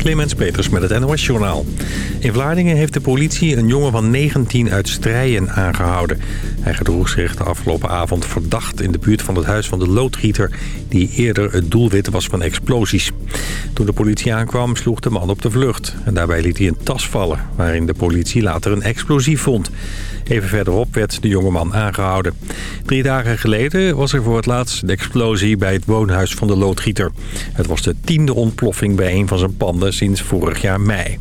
Clemens Peters met het NOS Journaal. In Vlaardingen heeft de politie een jongen van 19 uit Strijen aangehouden. Hij gedroeg zich de afgelopen avond verdacht in de buurt van het huis van de loodgieter... die eerder het doelwit was van explosies. Toen de politie aankwam sloeg de man op de vlucht. En daarbij liet hij een tas vallen, waarin de politie later een explosief vond. Even verderop werd de jongeman aangehouden. Drie dagen geleden was er voor het laatst de explosie bij het woonhuis van de loodgieter. Het was de tiende ontploffing bij een van zijn panden sinds vorig jaar mei.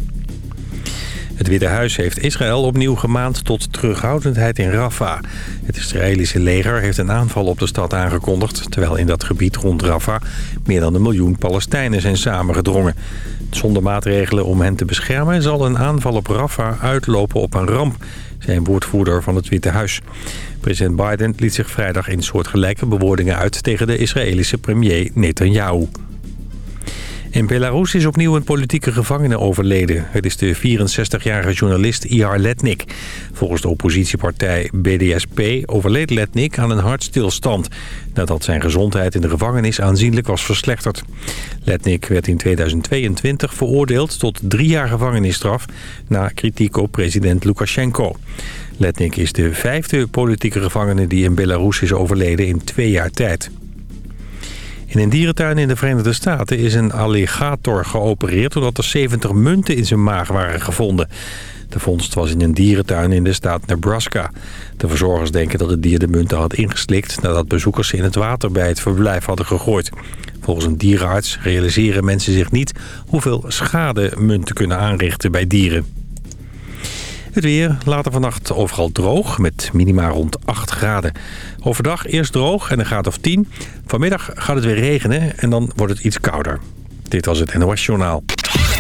Het Witte Huis heeft Israël opnieuw gemaand tot terughoudendheid in Rafah. Het Israëlische leger heeft een aanval op de stad aangekondigd... terwijl in dat gebied rond Rafah meer dan een miljoen Palestijnen zijn samengedrongen. Zonder maatregelen om hen te beschermen zal een aanval op Rafah uitlopen op een ramp... zijn woordvoerder van het Witte Huis. President Biden liet zich vrijdag in soortgelijke bewoordingen uit... tegen de Israëlische premier Netanyahu. In Belarus is opnieuw een politieke gevangene overleden. Het is de 64-jarige journalist Ihar Letnik. Volgens de oppositiepartij BDSP overleed Letnik aan een hartstilstand... nadat zijn gezondheid in de gevangenis aanzienlijk was verslechterd. Letnik werd in 2022 veroordeeld tot drie jaar gevangenisstraf... na kritiek op president Lukashenko. Letnik is de vijfde politieke gevangene die in Belarus is overleden in twee jaar tijd. In een dierentuin in de Verenigde Staten is een alligator geopereerd... doordat er 70 munten in zijn maag waren gevonden. De vondst was in een dierentuin in de staat Nebraska. De verzorgers denken dat het dier de munten had ingeslikt... nadat bezoekers ze in het water bij het verblijf hadden gegooid. Volgens een dierenarts realiseren mensen zich niet... hoeveel schade munten kunnen aanrichten bij dieren. Het weer, later vannacht overal droog, met minima rond 8 graden. Overdag eerst droog en een graad of 10. Vanmiddag gaat het weer regenen en dan wordt het iets kouder. Dit was het NOS Journaal.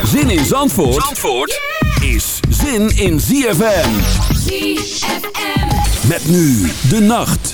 Zin in Zandvoort, Zandvoort is zin in ZFM. ZFM. Met nu de nacht.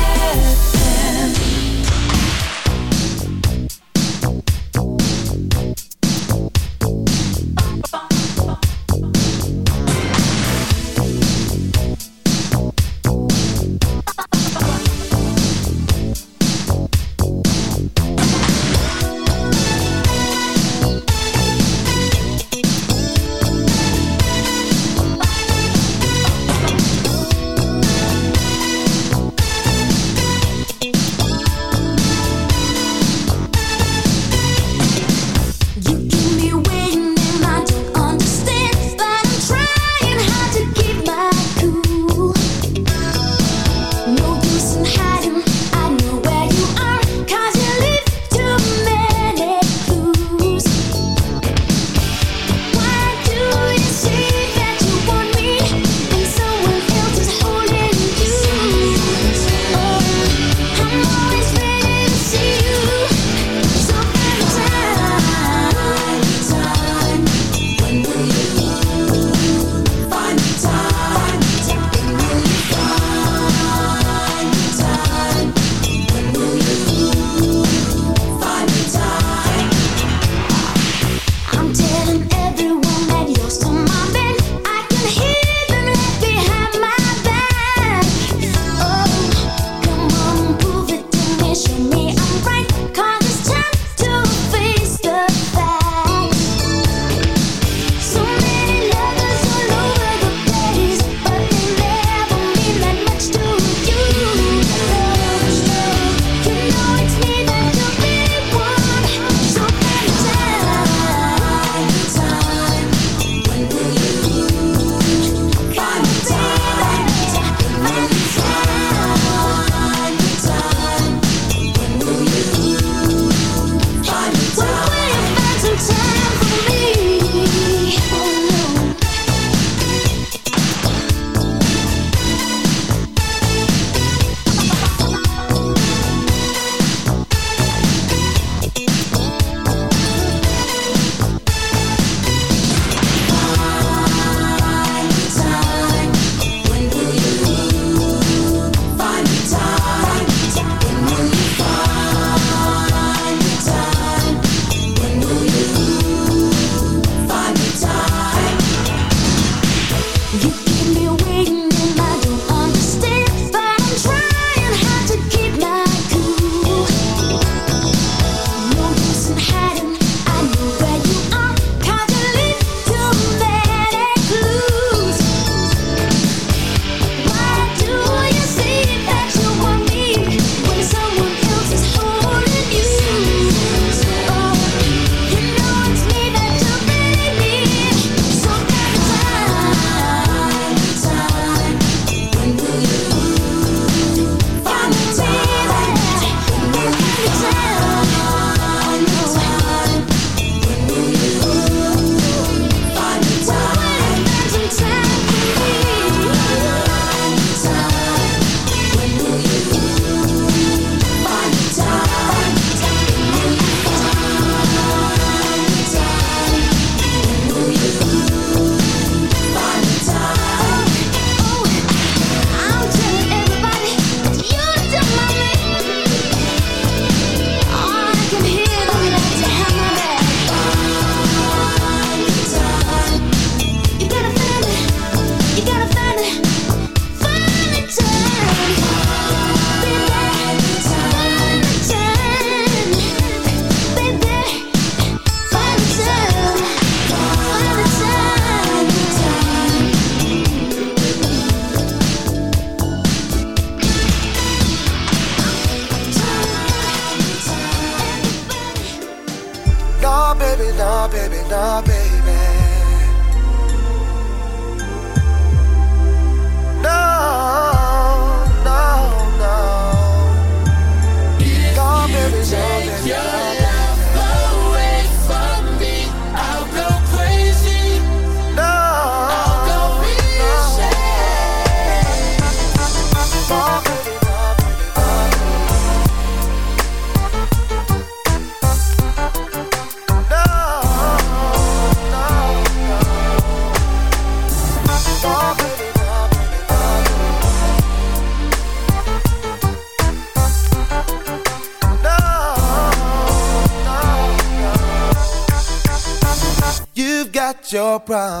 problem.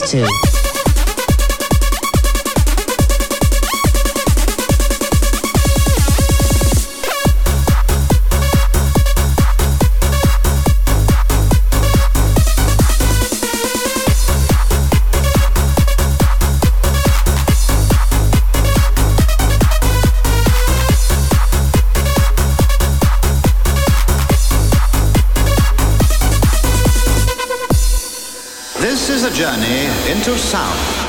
dance. Is a journey into sound.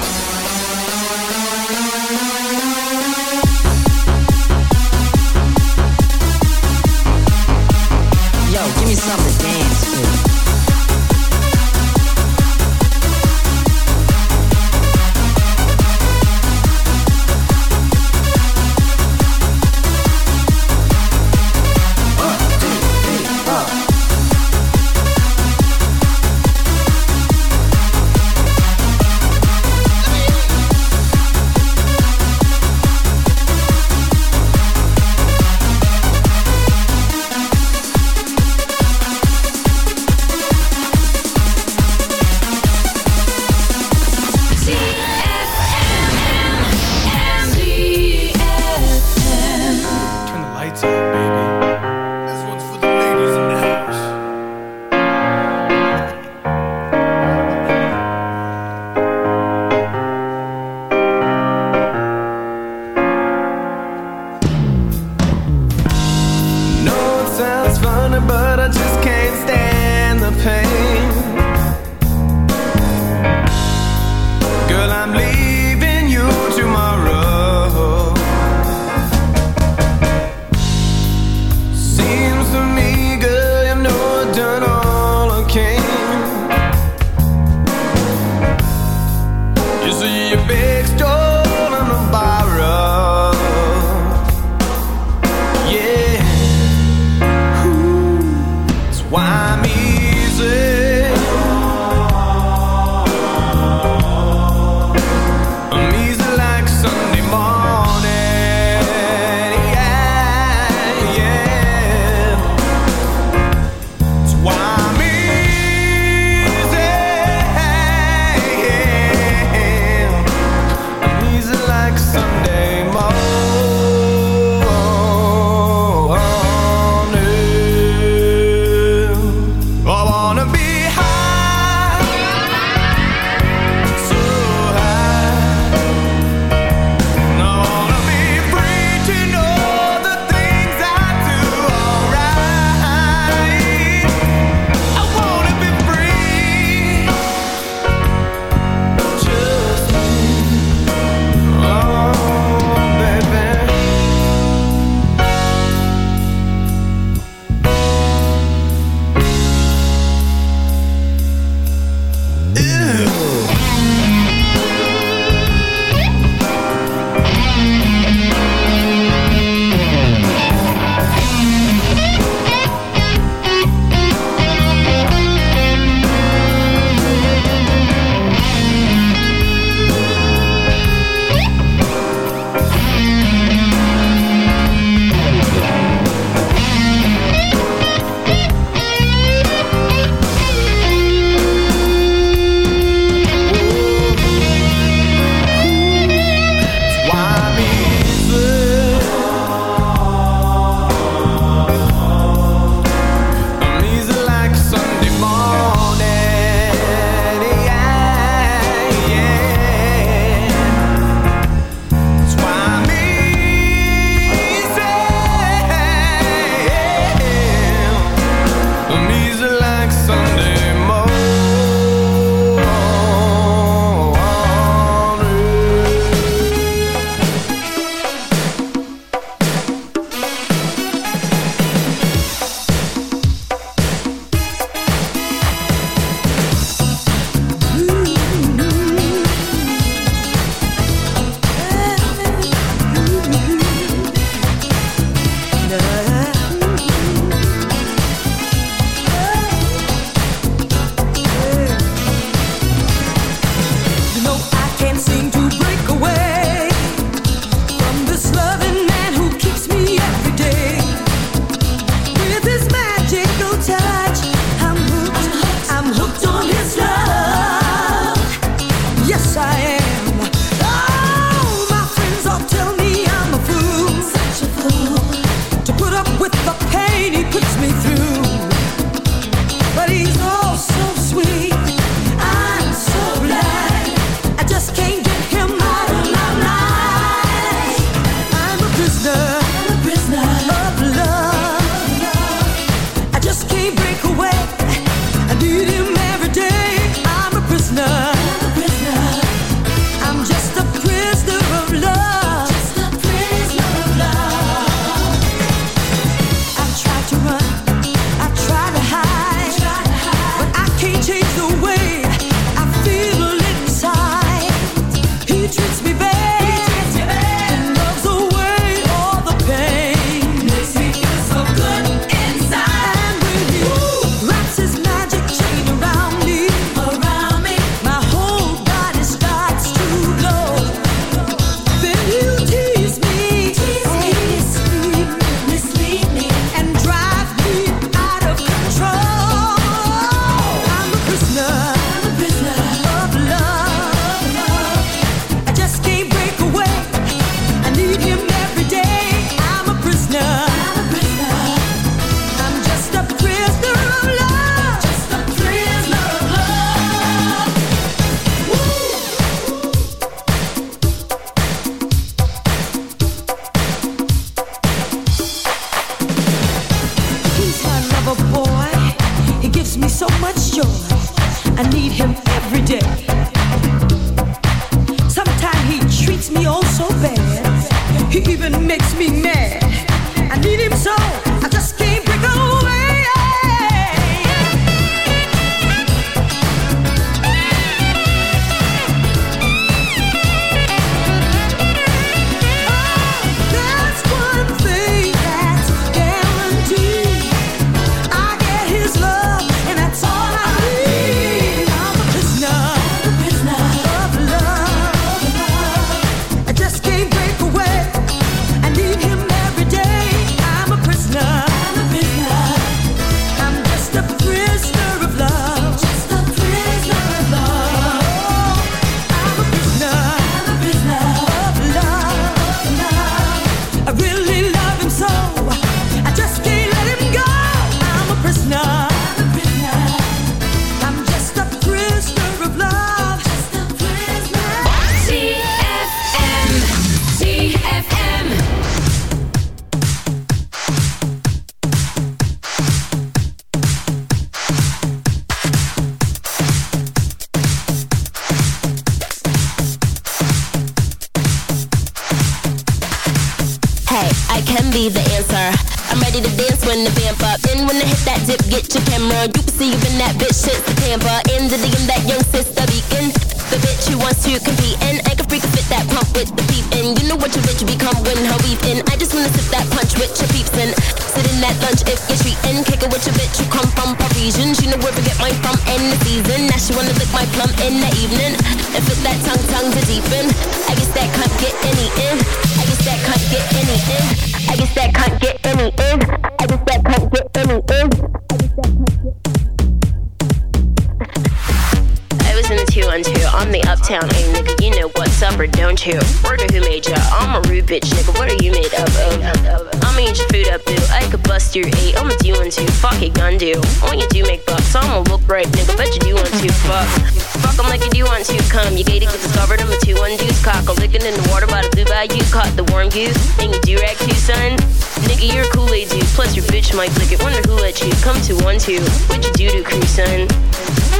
Floating in the water by the blue bayou, caught the warm goose. And you do-rag too, son? Nigga, you're a Kool-Aid dude, plus your bitch might lick it. Wonder who let you come to one two. What you do to crew, son?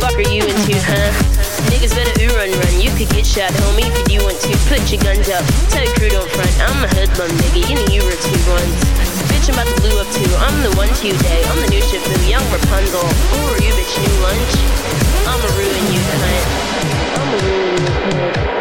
Fuck are you into, huh? Niggas better ooh run run. You could get shot, homie, if you want to. Put your guns up. Tell your crew don't front. I'm a hoodlum, nigga. You know you were two ones. Bitch, I'm about to blue up too. I'm the one to you day. I'm the new ship, the young Rapunzel. Who are you, bitch? New lunch? I'ma ruin you, cunt. I'ma ruin you, cunt.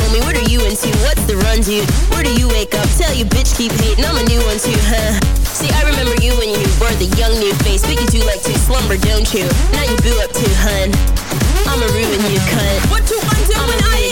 homie, what are you into? What's the run, dude? Where do you wake up? Tell you, bitch, keep hating, I'm a new one too, huh? See, I remember you when you were the young new face, but you do like to slumber, don't you? Now you boo up too, hun. I'ma ruin you, cunt. What you undo I am? when I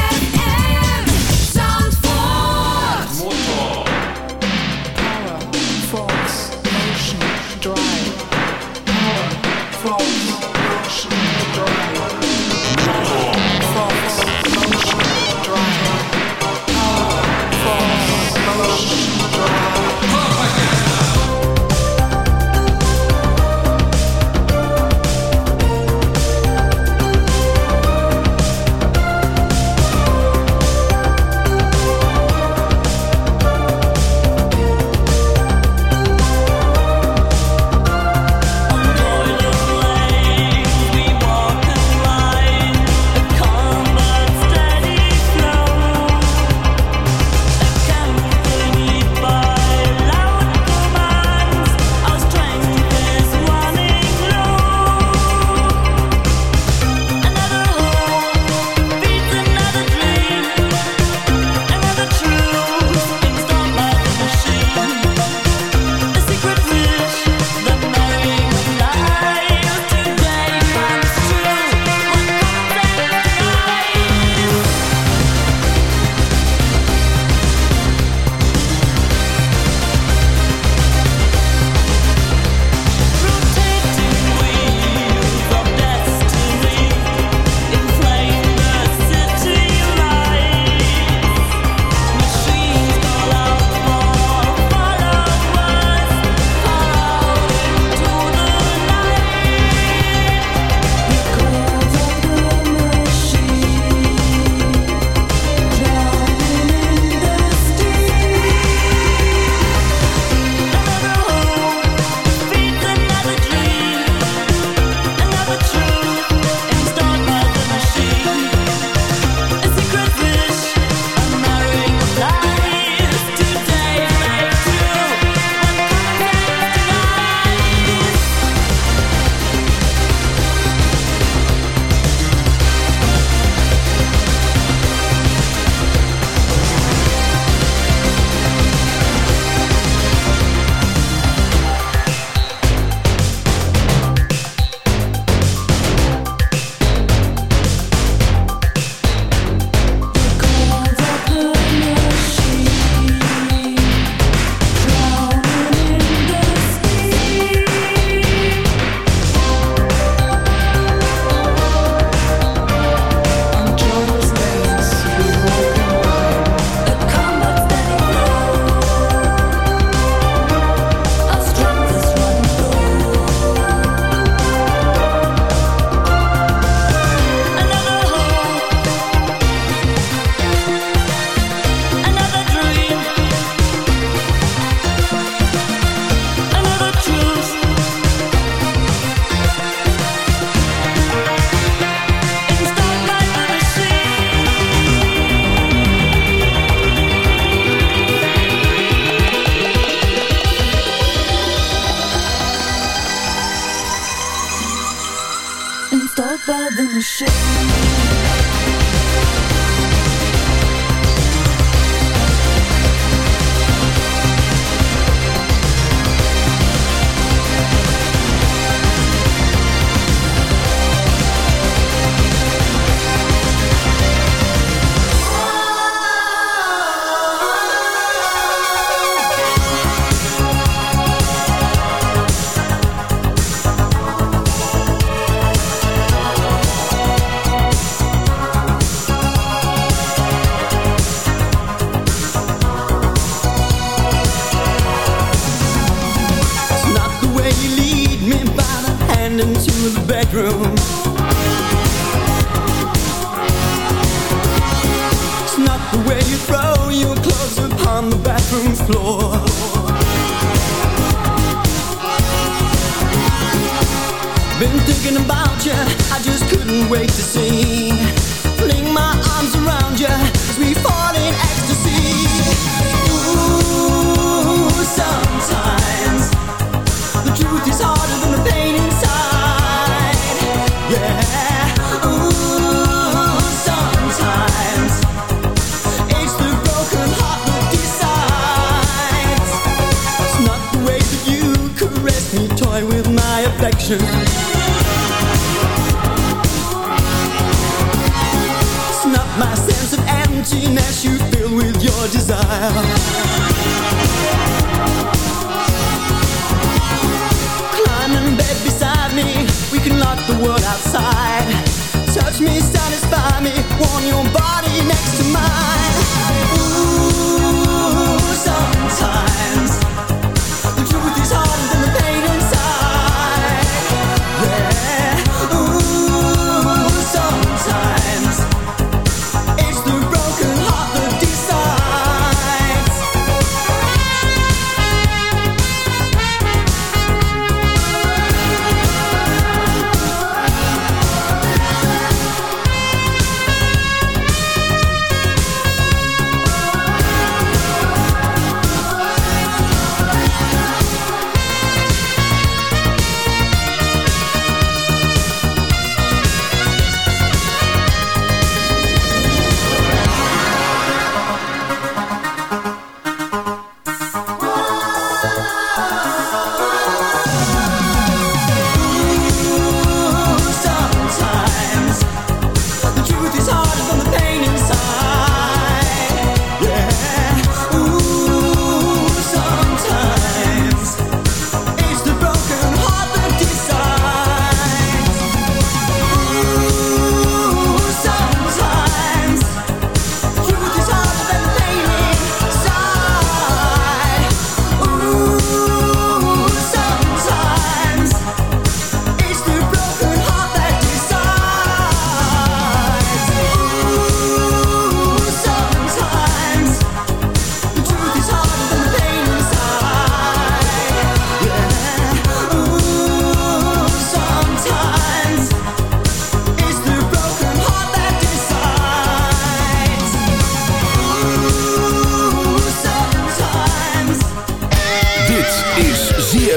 can lock the world outside. Touch me, satisfy me, warm your body next to mine. Ooh, sometimes.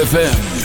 ZFM.